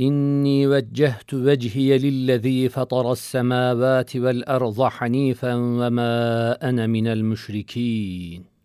إني وجهت وجهي للذي فطر السماوات والأرض حنيفا وما أنا من المشركين.